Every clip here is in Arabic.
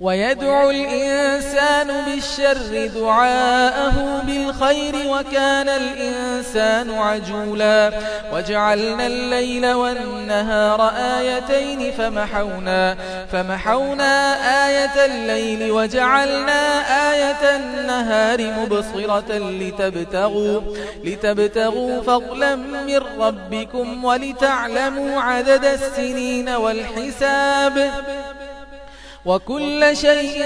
ويدعو الإنسان بالشر دعاءه بالخير وكان الإنسان عجولا. وجعلنا الليل والنهار آيتين فمحونا, فمحونا آية الليل وجعلنا آية النهار مبصرة لتبتغوا, لتبتغوا فضلا من ربكم ولتعلموا عدد السنين والحساب. وكل شيء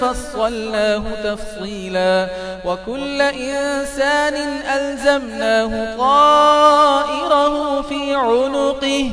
فصلناه تفصيلا وكل إنسان ألزمناه طائره في عنقه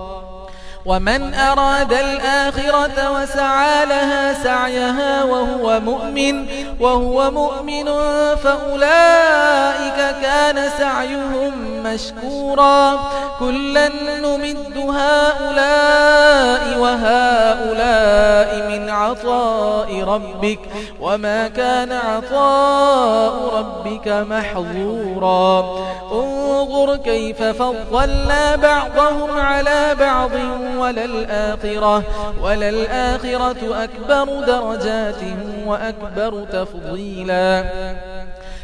ومن أراد الآخرة وسعى لها سعيها وهو مؤمن وهو مؤمن فأولئك كان سعيهم مشكورا. كلا نمد هؤلاء وهؤلاء من عطاء ربك وما كان عطاء ربك محظورا. انظر كيف فضلنا بعضهم على بعض وللآخرة, وللآخرة أكبر درجات وأكبر تفضيلا.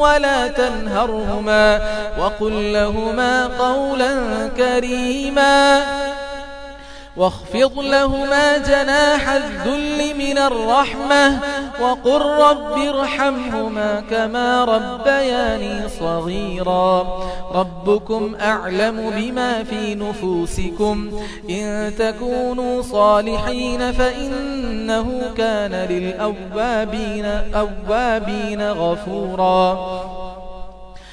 ولا تنهرهما وقل لهما قولا كريما واخفض لهما جناح الذل من الرحمة وقل رب ارحمهما كما ربياني صغيرا. ربكم أعلم بما في نفوسكم. إن تكونوا صالحين فإنه كان للأوابين أوابين غفورا.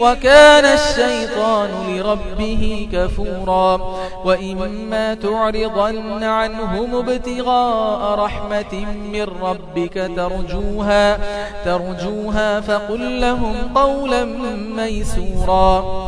وكان الشيطان لربه كفورا وإما تعرضن عنهم ابتغاء رحمة من ربك ترجوها, ترجوها فقل لهم قولا ميسورا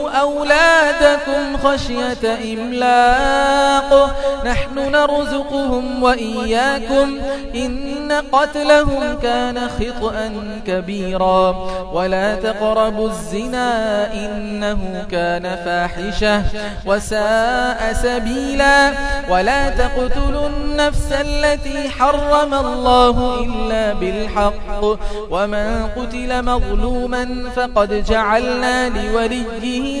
أولادكم خشية إملاق. نحن نرزقهم وإياكم. إن قتلهم كان خطأ كبيرا. ولا تقربوا الزنا إنه كان فاحشة. وساء سبيلا. ولا تقتلوا النفس التي حرم الله إلا بالحق. ومن قتل مظلوما فقد جعل جعلنا لوليه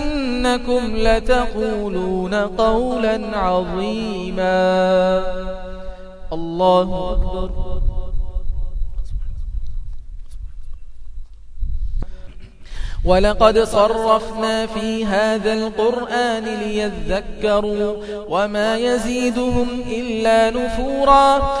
إنكم لتقولون قولا عظيما. الله أكبر. ولقد صرفنا في هذا القرآن ليذكروا وما يزيدهم إلا نفورا.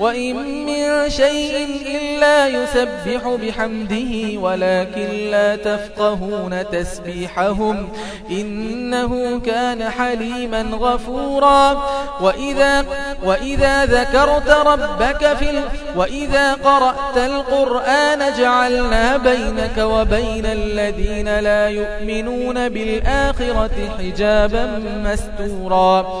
وإن من شيء إلا يسبح بحمده ولكن لا تفقهون تسبيحهم إنه كان حليما غفورا وإذا, وإذا ذكرت ربك في. وإذا قرأت القرآن جعلنا بينك وبين الذين لا يؤمنون بالآخرة حجابا مستورا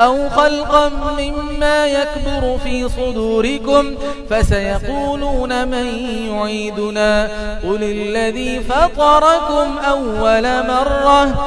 أو خلقا مما يكبر في صدوركم فسيقولون من يعيدنا. قل الذي فطركم أول مرة